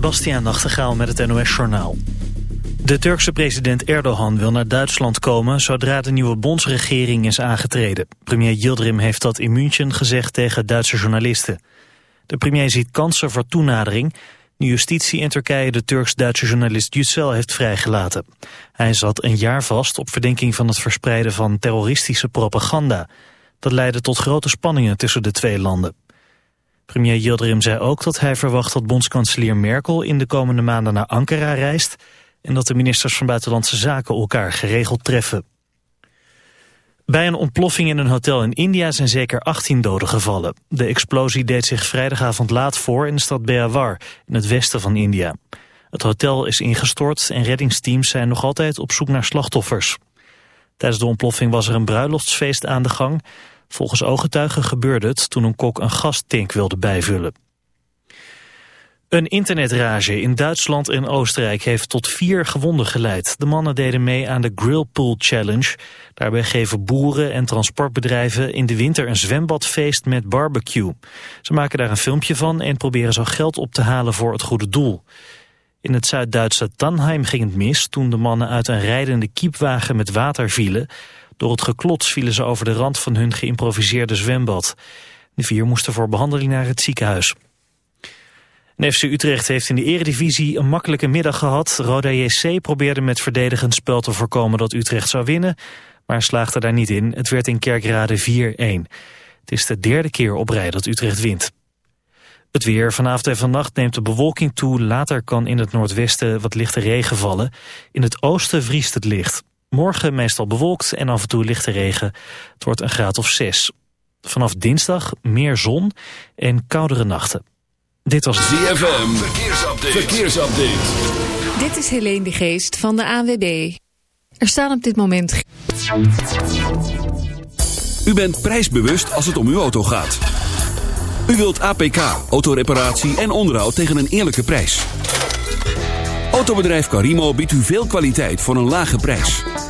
Bastiaan Nachtegaal met het NOS-journaal. De Turkse president Erdogan wil naar Duitsland komen zodra de nieuwe bondsregering is aangetreden. Premier Yildirim heeft dat in München gezegd tegen Duitse journalisten. De premier ziet kansen voor toenadering nu justitie in Turkije de Turks-Duitse journalist Yücel heeft vrijgelaten. Hij zat een jaar vast op verdenking van het verspreiden van terroristische propaganda. Dat leidde tot grote spanningen tussen de twee landen. Premier Yildirim zei ook dat hij verwacht dat bondskanselier Merkel in de komende maanden naar Ankara reist en dat de ministers van Buitenlandse Zaken elkaar geregeld treffen. Bij een ontploffing in een hotel in India zijn zeker 18 doden gevallen. De explosie deed zich vrijdagavond laat voor in de stad Beawar, in het westen van India. Het hotel is ingestort en reddingsteams zijn nog altijd op zoek naar slachtoffers. Tijdens de ontploffing was er een bruiloftsfeest aan de gang. Volgens ooggetuigen gebeurde het toen een kok een gastank wilde bijvullen. Een internetrage in Duitsland en Oostenrijk heeft tot vier gewonden geleid. De mannen deden mee aan de Grillpool Challenge. Daarbij geven boeren en transportbedrijven in de winter een zwembadfeest met barbecue. Ze maken daar een filmpje van en proberen zo geld op te halen voor het goede doel. In het Zuid-Duitse Tannheim ging het mis toen de mannen uit een rijdende kiepwagen met water vielen. Door het geklots vielen ze over de rand van hun geïmproviseerde zwembad. De vier moesten voor behandeling naar het ziekenhuis. FC Utrecht heeft in de eredivisie een makkelijke middag gehad. Roda JC probeerde met verdedigend spel te voorkomen dat Utrecht zou winnen, maar slaagde daar niet in. Het werd in Kerkrade 4-1. Het is de derde keer op rij dat Utrecht wint. Het weer. Vanavond en vannacht neemt de bewolking toe. Later kan in het noordwesten wat lichte regen vallen. In het oosten vriest het licht. Morgen meestal bewolkt en af en toe lichte regen. Het wordt een graad of 6. Vanaf dinsdag meer zon en koudere nachten. Dit was ZFM. Verkeersupdate. Verkeersupdate. Dit is Helene de Geest van de ANWB. Er staan op dit moment... U bent prijsbewust als het om uw auto gaat. U wilt APK, autoreparatie en onderhoud tegen een eerlijke prijs. Autobedrijf Carimo biedt u veel kwaliteit voor een lage prijs.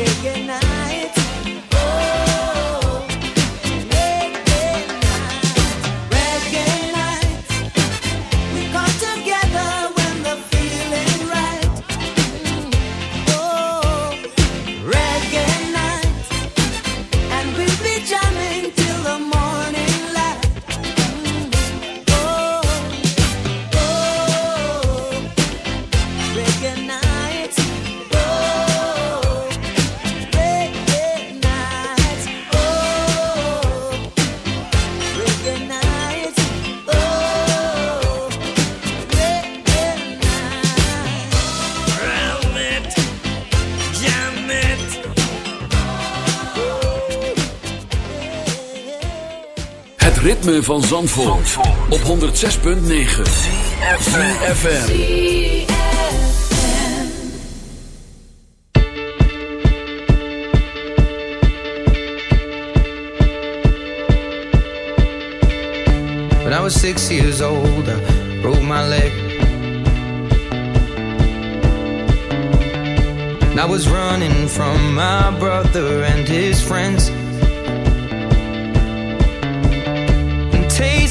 yeah, yeah. Van Zandvoort, op 106.9 FM. When I was six years old, I broke my leg. And I was running from my brother and his friends.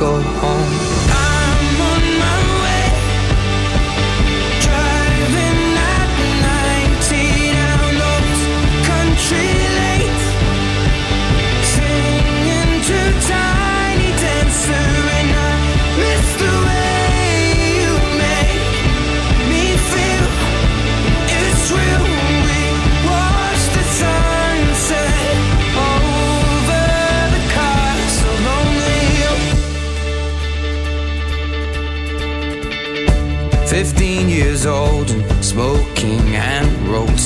go home.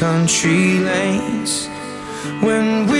country lanes. When we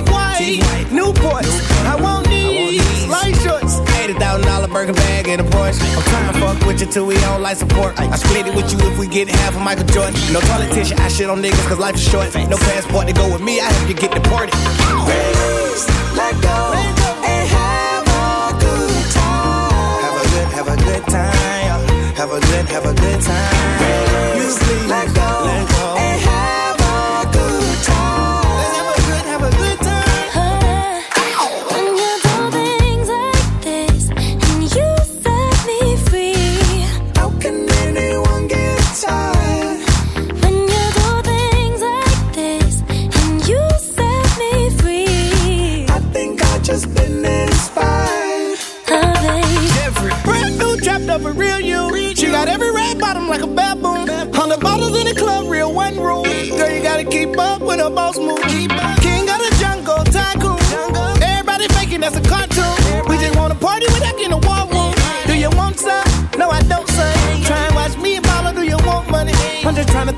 white, Newports. I want these light shorts. Eighty thousand dollar burger bag and a Porsche. I'm trying to fuck with you till we on life support. I split it with you if we get half of Michael Jordan. No toilet tissue, I shit on niggas cause life is short. No passport to go with me, I help you get deported. Let go and have a good time. Have a good, have a good time. Have a good, have a good time. You please let go, let go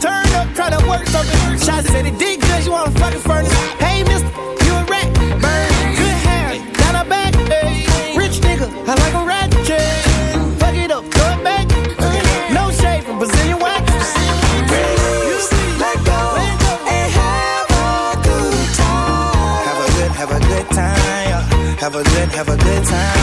turn up, trying to work something. Shots said it did good, you wanna fucking furnace. Hey, mister, you a rat. Burn, good hair, down her back. Hey, rich nigga, I like a rat. Fuck it up, throw it back. No shade from Brazilian wax. Let go and have a good time. Have a good, have a good time. Have a good, have a good time.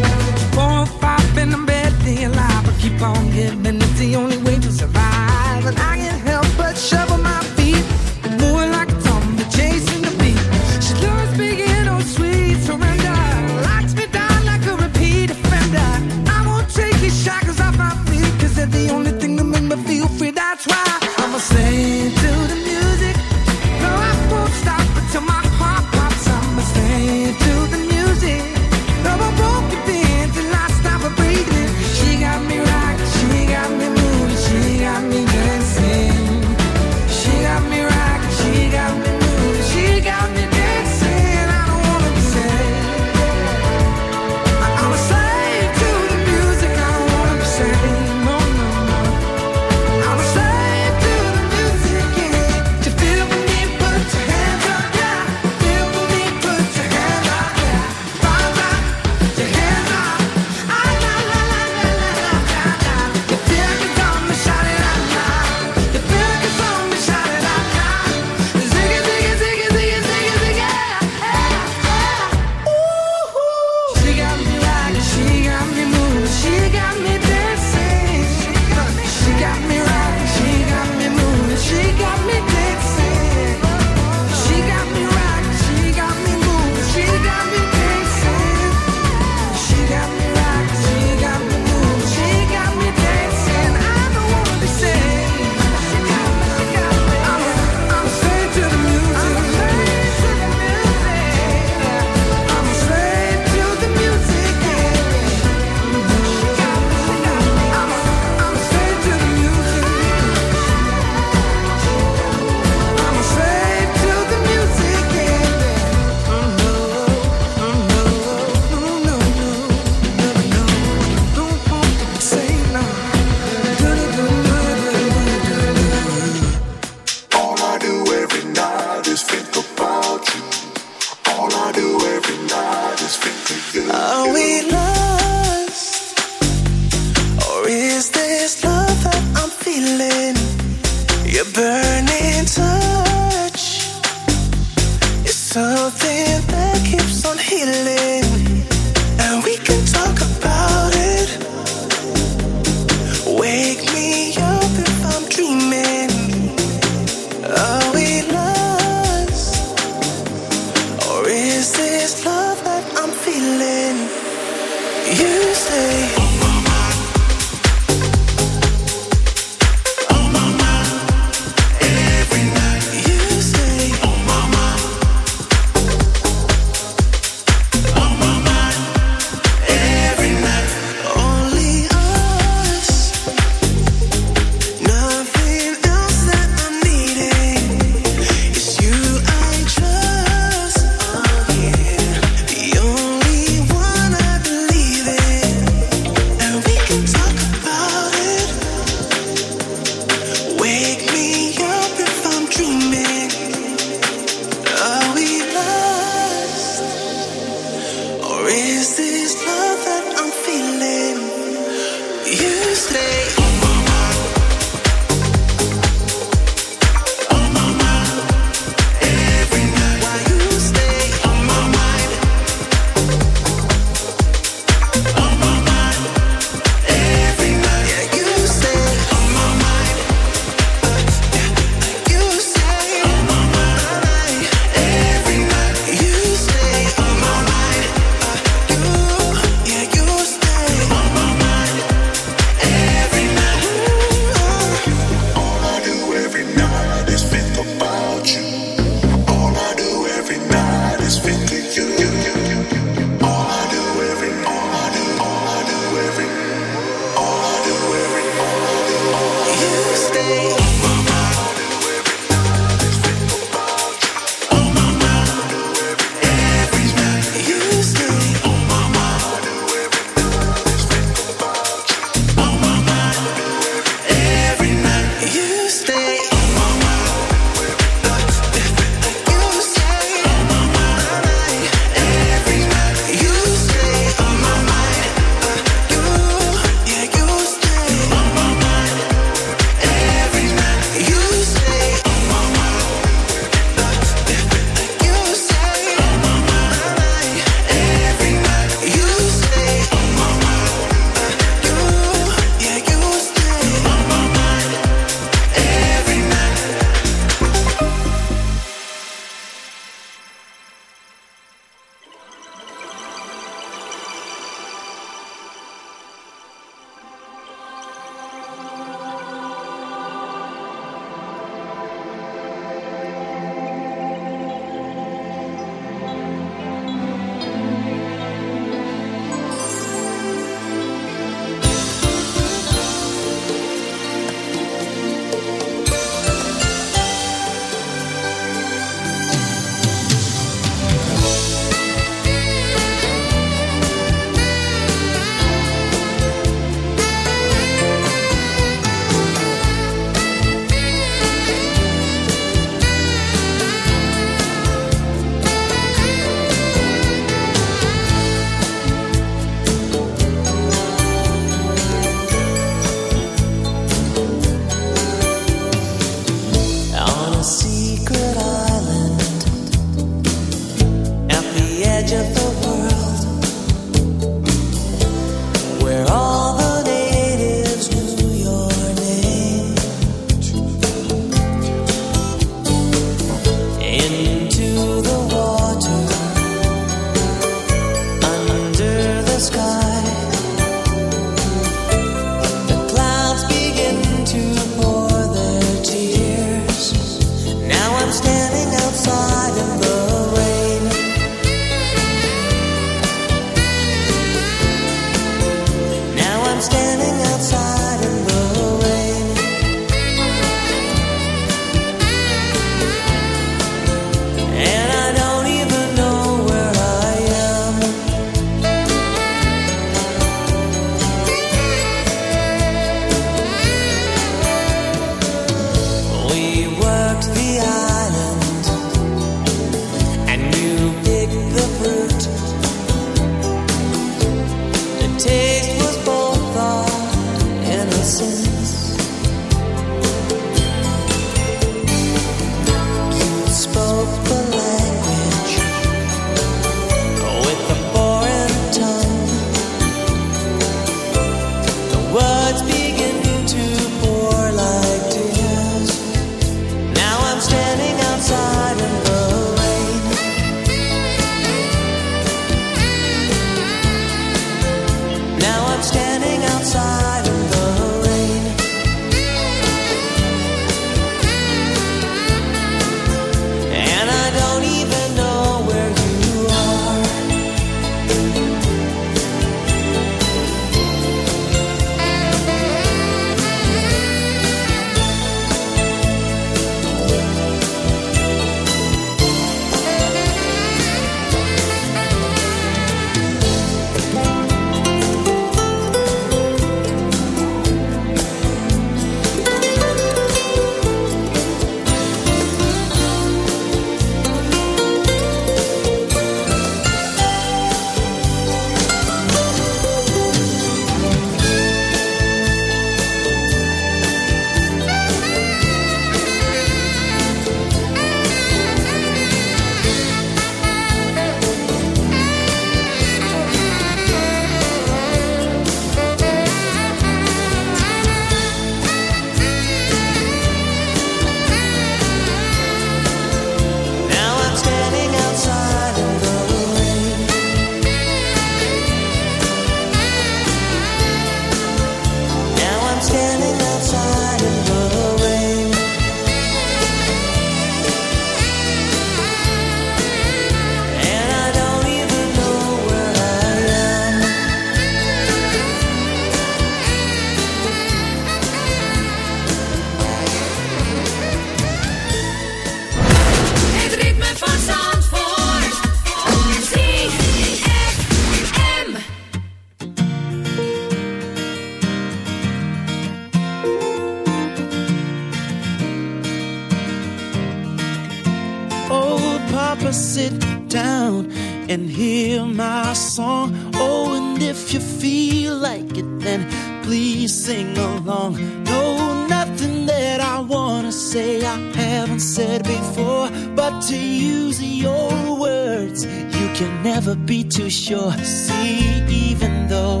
you sure see, even though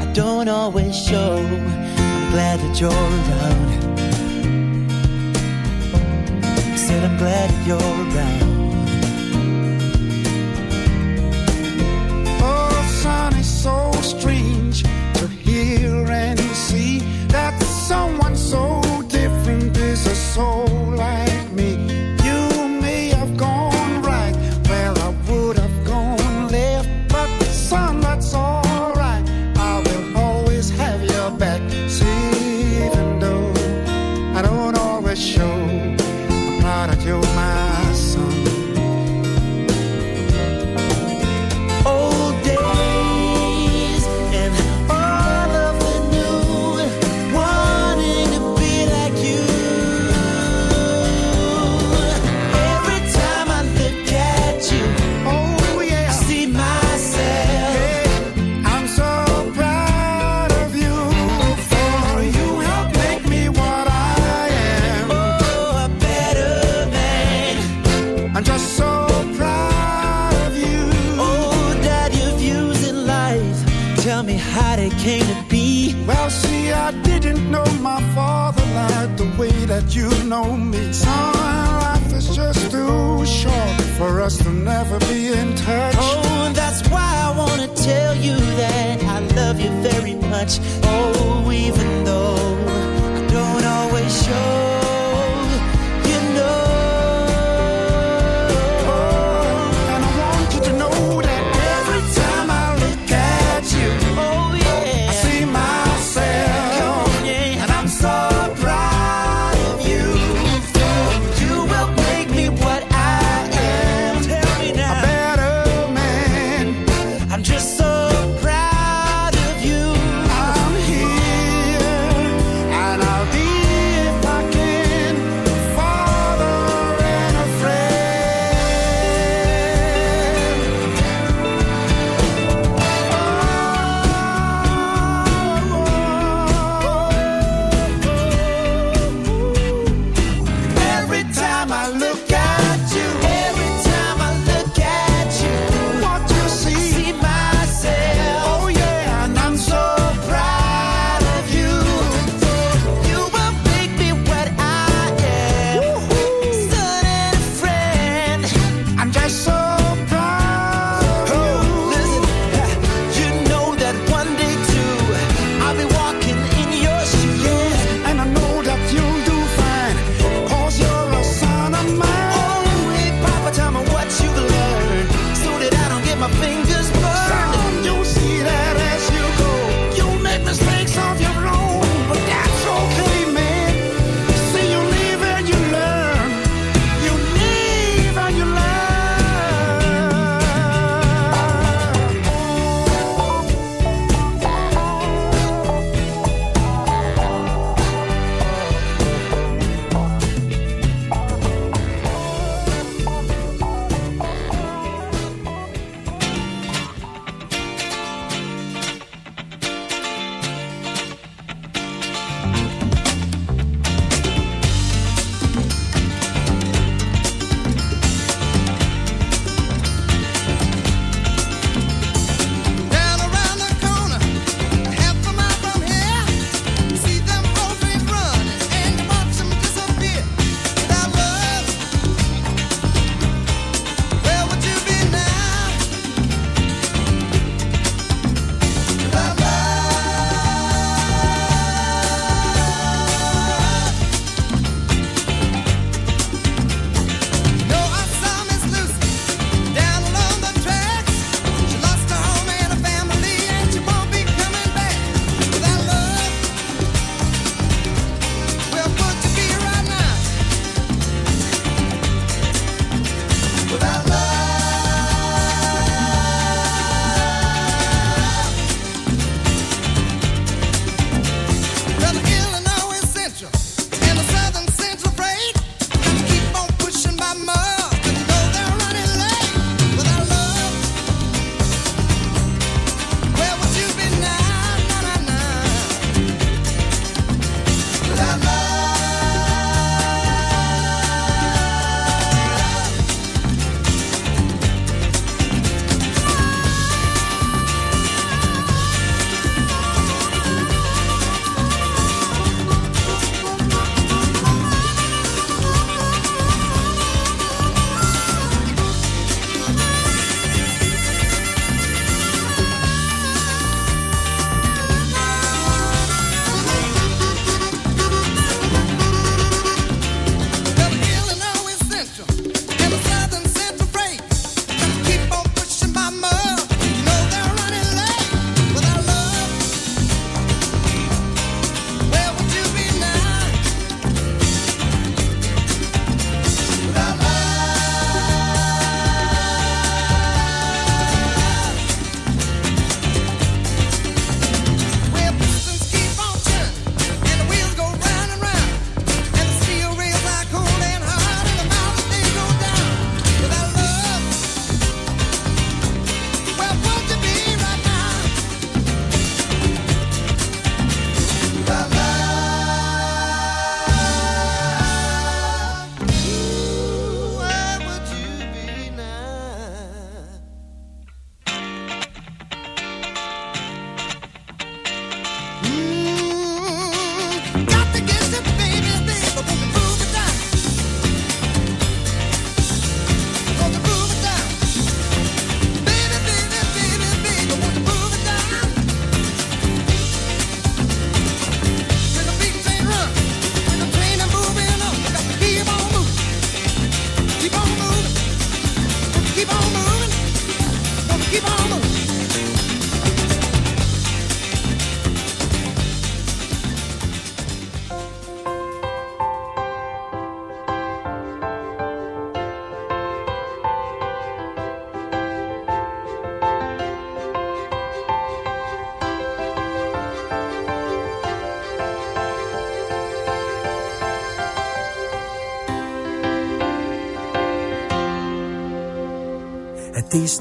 I don't always show. I'm glad that you're around.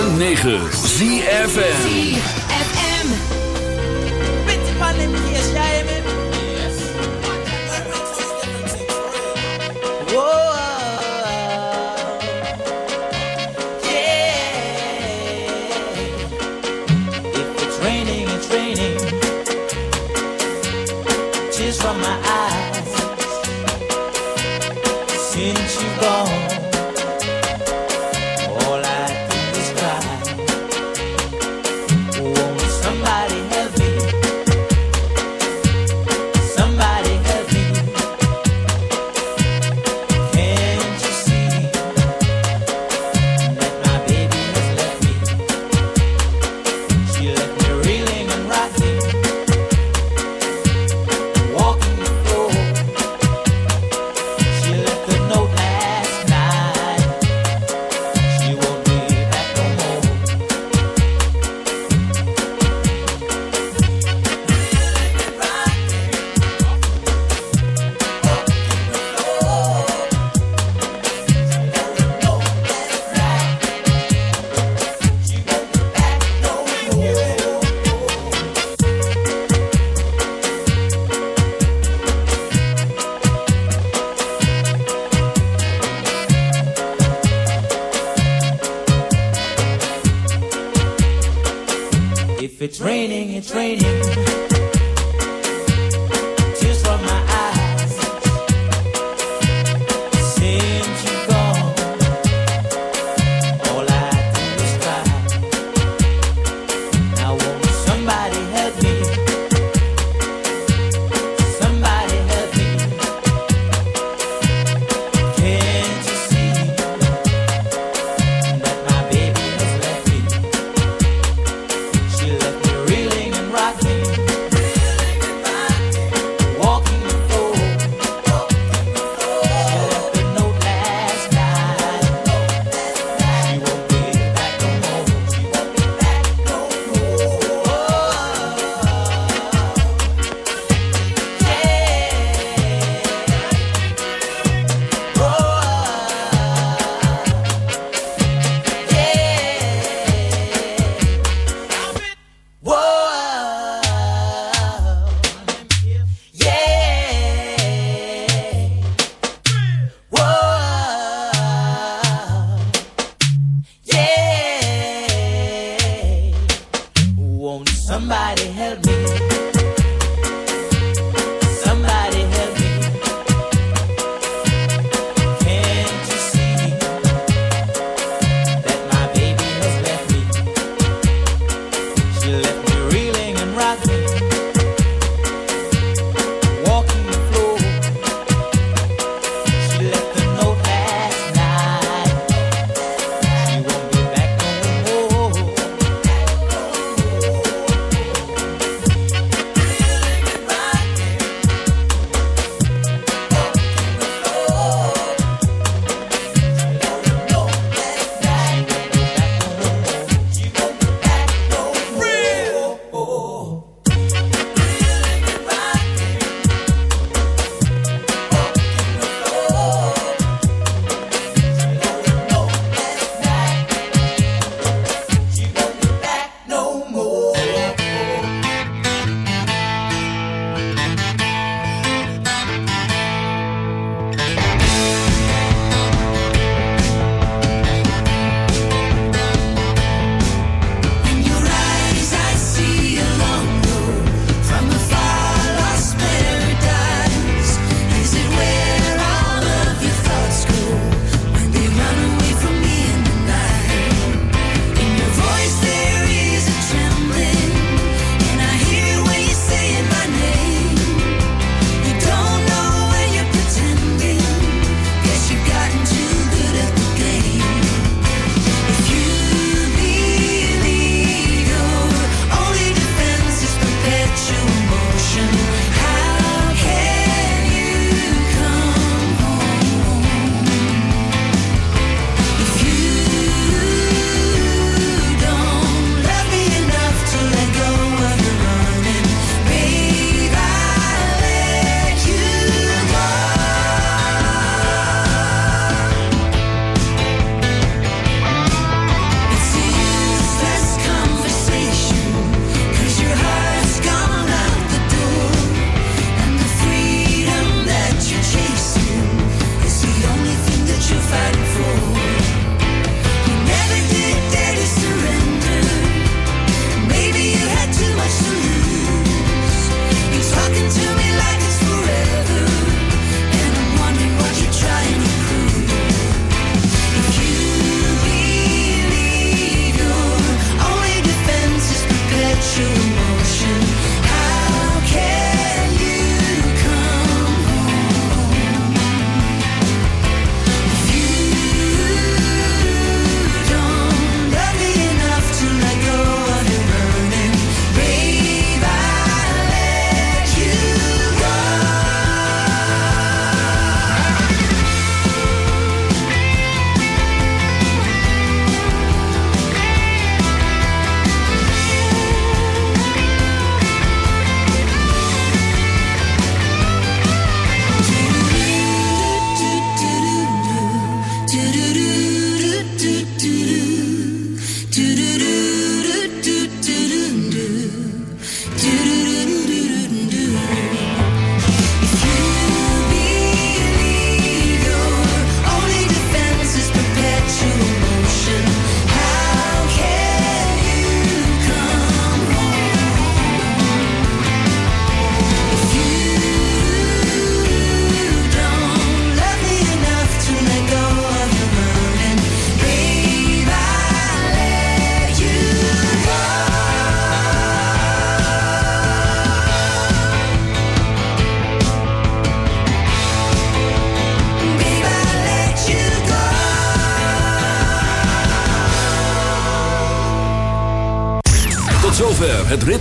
106.9 ZFM.